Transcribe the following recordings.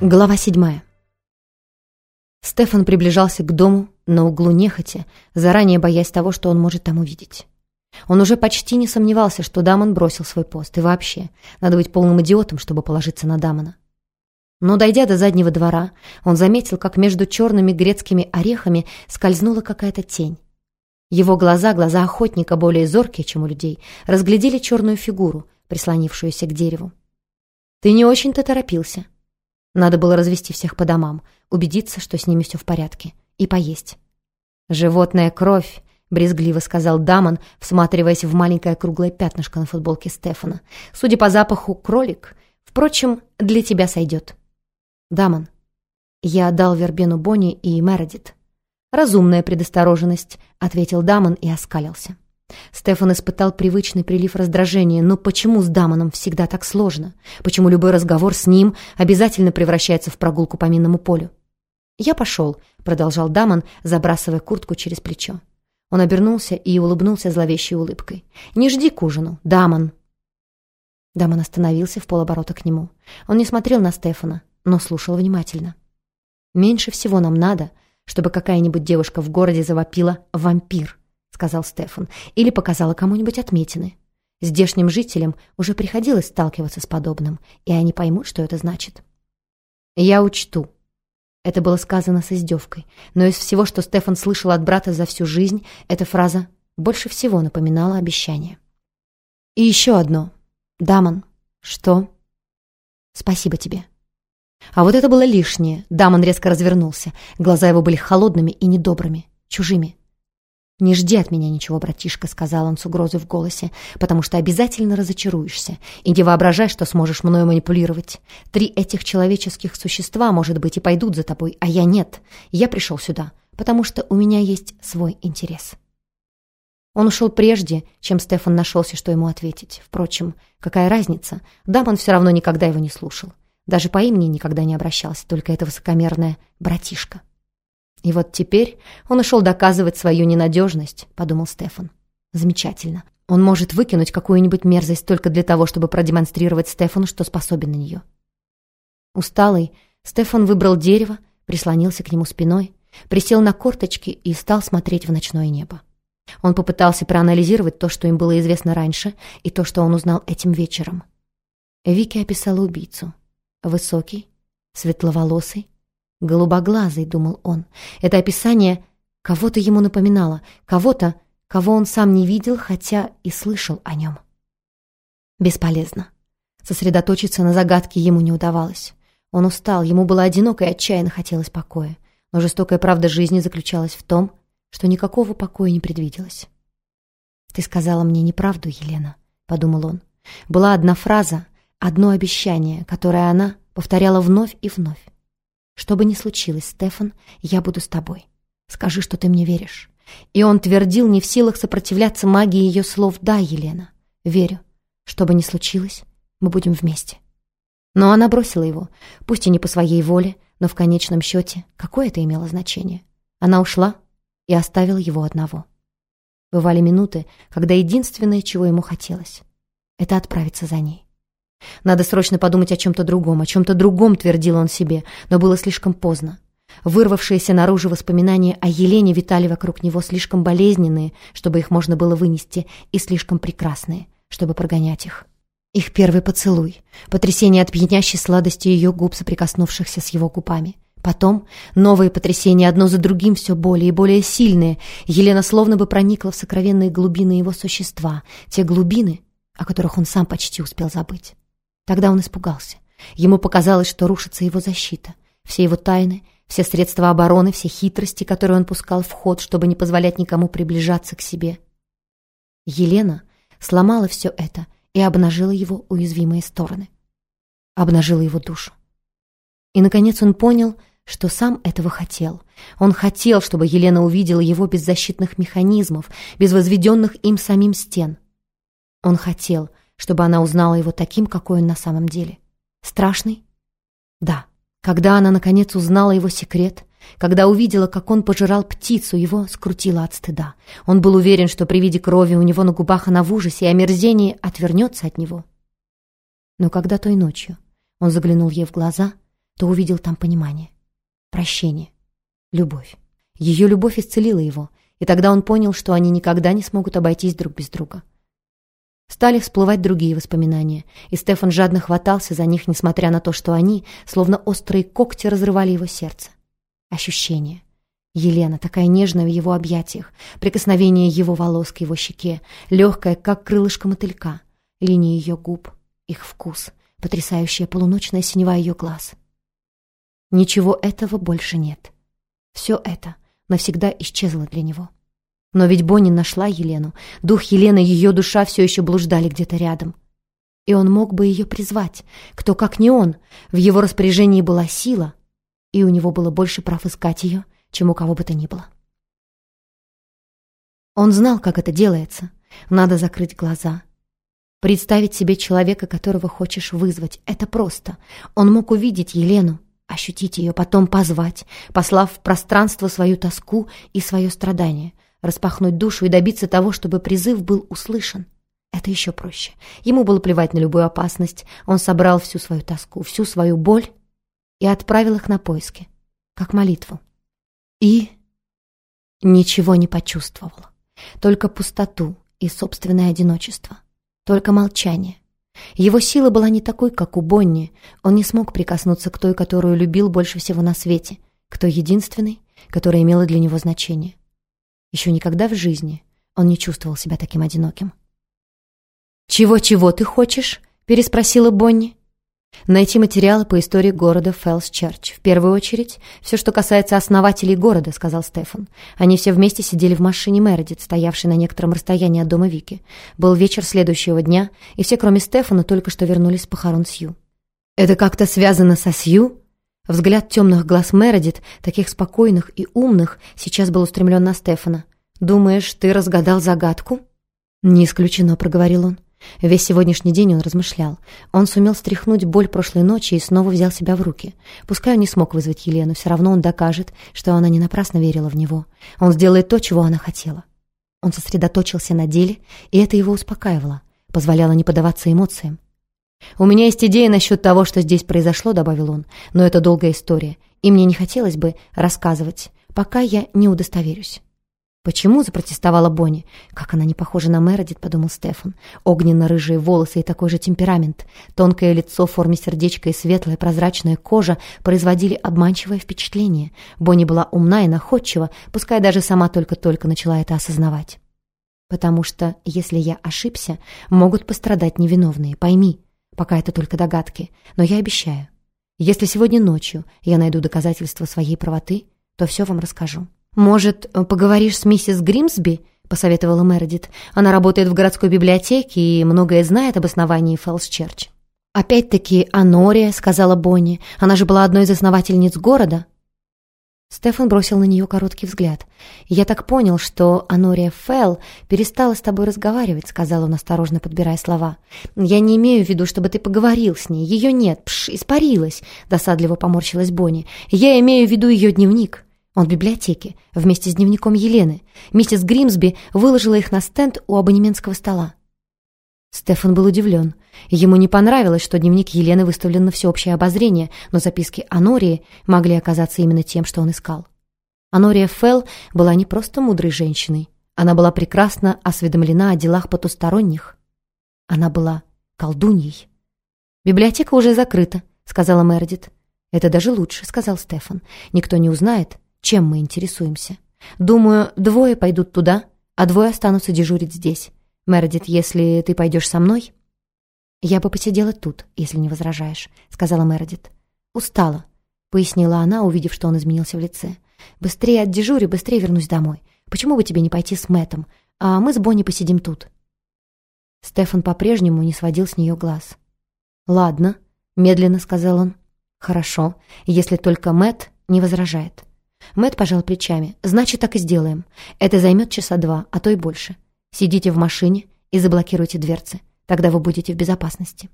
Глава седьмая. Стефан приближался к дому на углу нехотя, заранее боясь того, что он может там увидеть. Он уже почти не сомневался, что Дамон бросил свой пост. И вообще, надо быть полным идиотом, чтобы положиться на Дамона. Но, дойдя до заднего двора, он заметил, как между черными грецкими орехами скользнула какая-то тень. Его глаза, глаза охотника, более зоркие, чем у людей, разглядели черную фигуру, прислонившуюся к дереву. «Ты не очень-то торопился», надо было развести всех по домам, убедиться, что с ними все в порядке, и поесть. «Животная кровь», — брезгливо сказал Дамон, всматриваясь в маленькое круглое пятнышко на футболке Стефана. «Судя по запаху, кролик. Впрочем, для тебя сойдет». «Дамон, я отдал вербену Бонни и Мередит». «Разумная предосторожность», — ответил Дамон и оскалился. Стефан испытал привычный прилив раздражения. Но почему с Дамоном всегда так сложно? Почему любой разговор с ним обязательно превращается в прогулку по минному полю? «Я пошел», — продолжал Дамон, забрасывая куртку через плечо. Он обернулся и улыбнулся зловещей улыбкой. «Не жди к ужину, Дамон!» Дамон остановился вполоборота к нему. Он не смотрел на Стефана, но слушал внимательно. «Меньше всего нам надо, чтобы какая-нибудь девушка в городе завопила «вампир», сказал Стефан, или показала кому-нибудь отметины. Здешним жителям уже приходилось сталкиваться с подобным, и они поймут, что это значит. «Я учту». Это было сказано с издевкой, но из всего, что Стефан слышал от брата за всю жизнь, эта фраза больше всего напоминала обещание. «И еще одно. Дамон, что?» «Спасибо тебе». А вот это было лишнее. Дамон резко развернулся. Глаза его были холодными и недобрыми, чужими. «Не жди от меня ничего, братишка», — сказал он с угрозой в голосе, «потому что обязательно разочаруешься. И не воображай, что сможешь мною манипулировать. Три этих человеческих существа, может быть, и пойдут за тобой, а я нет. Я пришел сюда, потому что у меня есть свой интерес». Он ушел прежде, чем Стефан нашелся, что ему ответить. Впрочем, какая разница? Дамон все равно никогда его не слушал. Даже по имени никогда не обращался, только это высокомерное «братишка». И вот теперь он ушел доказывать свою ненадежность, подумал Стефан. Замечательно. Он может выкинуть какую-нибудь мерзость только для того, чтобы продемонстрировать Стефану, что способен на нее. Усталый, Стефан выбрал дерево, прислонился к нему спиной, присел на корточки и стал смотреть в ночное небо. Он попытался проанализировать то, что им было известно раньше, и то, что он узнал этим вечером. Вики описала убийцу. Высокий, светловолосый, Голубоглазый, думал он. Это описание кого-то ему напоминало, кого-то, кого он сам не видел, хотя и слышал о нем. Бесполезно. Сосредоточиться на загадке ему не удавалось. Он устал, ему было одиноко и отчаянно хотелось покоя. Но жестокая правда жизни заключалась в том, что никакого покоя не предвиделось. «Ты сказала мне неправду, Елена», — подумал он. Была одна фраза, одно обещание, которое она повторяла вновь и вновь. Что бы ни случилось, Стефан, я буду с тобой. Скажи, что ты мне веришь. И он твердил, не в силах сопротивляться магии ее слов «Да, Елена, верю. Что бы ни случилось, мы будем вместе». Но она бросила его, пусть и не по своей воле, но в конечном счете, какое это имело значение? Она ушла и оставила его одного. Бывали минуты, когда единственное, чего ему хотелось, это отправиться за ней. Надо срочно подумать о чем-то другом, о чем-то другом, твердил он себе, но было слишком поздно. Вырвавшиеся наружу воспоминания о Елене витали вокруг него слишком болезненные, чтобы их можно было вынести, и слишком прекрасные, чтобы прогонять их. Их первый поцелуй, потрясение от пьянящей сладости ее губ, соприкоснувшихся с его губами. Потом новые потрясения одно за другим все более и более сильные. Елена словно бы проникла в сокровенные глубины его существа, те глубины, о которых он сам почти успел забыть. Тогда он испугался. Ему показалось, что рушится его защита. Все его тайны, все средства обороны, все хитрости, которые он пускал в ход, чтобы не позволять никому приближаться к себе. Елена сломала все это и обнажила его уязвимые стороны. Обнажила его душу. И, наконец, он понял, что сам этого хотел. Он хотел, чтобы Елена увидела его без защитных механизмов, без возведенных им самим стен. Он хотел, чтобы она узнала его таким, какой он на самом деле. Страшный? Да. Когда она, наконец, узнала его секрет, Когда увидела, как он пожирал птицу, его скрутило от стыда. Он был уверен, что при виде крови у него на губах она в ужасе и омерзении отвернется от него. Но когда той ночью он заглянул ей в глаза, то увидел там понимание, прощение, любовь. Ее любовь исцелила его, и тогда он понял, что они никогда не смогут обойтись друг без друга. Стали всплывать другие воспоминания, и Стефан жадно хватался за них, несмотря на то, что они, словно острые когти, разрывали его сердце. Ощущение. Елена, такая нежная в его объятиях, прикосновение его волос к его щеке, легкая, как крылышко мотылька, линии ее губ, их вкус, потрясающая полуночная синева ее глаз. Ничего этого больше нет. Все это навсегда исчезло для него. Но ведь Бонни нашла Елену. Дух Елены и ее душа все еще блуждали где-то рядом. И он мог бы ее призвать. Кто, как не он. В его распоряжении была сила, и у него было больше прав искать ее, чем у кого бы то ни было. Он знал, как это делается. Надо закрыть глаза. Представить себе человека, которого хочешь вызвать. Это просто. Он мог увидеть Елену, ощутить ее, потом позвать, послав в пространство свою тоску и свое страдание — распахнуть душу и добиться того, чтобы призыв был услышан. Это еще проще. Ему было плевать на любую опасность. Он собрал всю свою тоску, всю свою боль и отправил их на поиски, как молитву. И ничего не почувствовал. Только пустоту и собственное одиночество. Только молчание. Его сила была не такой, как у Бонни. Он не смог прикоснуться к той, которую любил больше всего на свете, к той единственной, которая имела для него значение. Еще никогда в жизни он не чувствовал себя таким одиноким. «Чего-чего ты хочешь?» — переспросила Бонни. «Найти материалы по истории города Фэлс-Черч. В первую очередь, все, что касается основателей города», — сказал Стефан. Они все вместе сидели в машине Мередит, стоявшей на некотором расстоянии от дома Вики. Был вечер следующего дня, и все, кроме Стефана, только что вернулись с похорон Сью. «Это как-то связано со Сью?» Взгляд темных глаз Мередит, таких спокойных и умных, сейчас был устремлен на Стефана. «Думаешь, ты разгадал загадку?» «Не исключено», — проговорил он. Весь сегодняшний день он размышлял. Он сумел стряхнуть боль прошлой ночи и снова взял себя в руки. Пускай он не смог вызвать Елену, все равно он докажет, что она не напрасно верила в него. Он сделает то, чего она хотела. Он сосредоточился на деле, и это его успокаивало, позволяло не поддаваться эмоциям. «У меня есть идея насчет того, что здесь произошло», — добавил он, «но это долгая история, и мне не хотелось бы рассказывать, пока я не удостоверюсь». «Почему?» — запротестовала Бонни. «Как она не похожа на Мередит», — подумал Стефан. Огненно-рыжие волосы и такой же темперамент. Тонкое лицо в форме сердечка и светлая прозрачная кожа производили обманчивое впечатление. Бонни была умна и находчива, пускай даже сама только-только начала это осознавать. «Потому что, если я ошибся, могут пострадать невиновные, пойми», Пока это только догадки, но я обещаю. Если сегодня ночью я найду доказательства своей правоты, то все вам расскажу. Может, поговоришь с миссис Гримсби?» — посоветовала Мередит. «Она работает в городской библиотеке и многое знает об основании Фэлс-Черч». «Опять-таки Онория», — сказала Бонни. «Она же была одной из основательниц города». Стефан бросил на нее короткий взгляд. «Я так понял, что Онория Фелл перестала с тобой разговаривать», — сказал он, осторожно подбирая слова. «Я не имею в виду, чтобы ты поговорил с ней. Ее нет. Пш, испарилась», — досадливо поморщилась Бонни. «Я имею в виду ее дневник». Он в библиотеке, вместе с дневником Елены. Миссис Гримсби выложила их на стенд у абонементского стола. Стефан был удивлен. Ему не понравилось, что дневник Елены выставлен на всеобщее обозрение, но записки Анории могли оказаться именно тем, что он искал. Анория Фелл была не просто мудрой женщиной. Она была прекрасно осведомлена о делах потусторонних. Она была колдуньей. «Библиотека уже закрыта», — сказала Мередит. «Это даже лучше», — сказал Стефан. «Никто не узнает, чем мы интересуемся. Думаю, двое пойдут туда, а двое останутся дежурить здесь. «Мередит, если ты пойдешь со мной...» «Я бы посидела тут, если не возражаешь», — сказала Мередит. «Устала», — пояснила она, увидев, что он изменился в лице. «Быстрее от дежури, быстрее вернусь домой. Почему бы тебе не пойти с Мэттом, а мы с Бонни посидим тут?» Стефан по-прежнему не сводил с нее глаз. «Ладно», — медленно сказал он. «Хорошо, если только Мэт не возражает». Мэт пожал плечами. «Значит, так и сделаем. Это займет часа два, а то и больше. Сидите в машине и заблокируйте дверцы. Тогда вы будете в безопасности.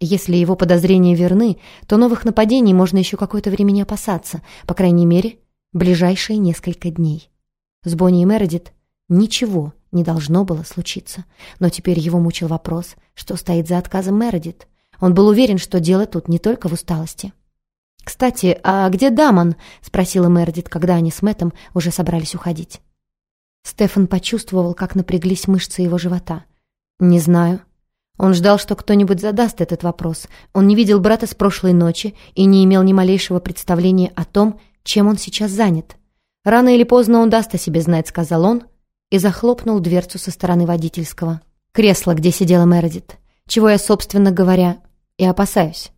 Если его подозрения верны, то новых нападений можно еще какое-то время не опасаться, по крайней мере, ближайшие несколько дней. С Бонни и Мередит ничего не должно было случиться, но теперь его мучил вопрос, что стоит за отказом Мередит. Он был уверен, что дело тут не только в усталости. «Кстати, а где Дамон?» — спросила Мередит, когда они с Мэттом уже собрались уходить. Стефан почувствовал, как напряглись мышцы его живота. «Не знаю», он ждал, что кто-нибудь задаст этот вопрос. Он не видел брата с прошлой ночи и не имел ни малейшего представления о том, чем он сейчас занят. «Рано или поздно он даст о себе знать», — сказал он, и захлопнул дверцу со стороны водительского. Кресло, где сидела Мередит. Чего я, собственно говоря, и опасаюсь.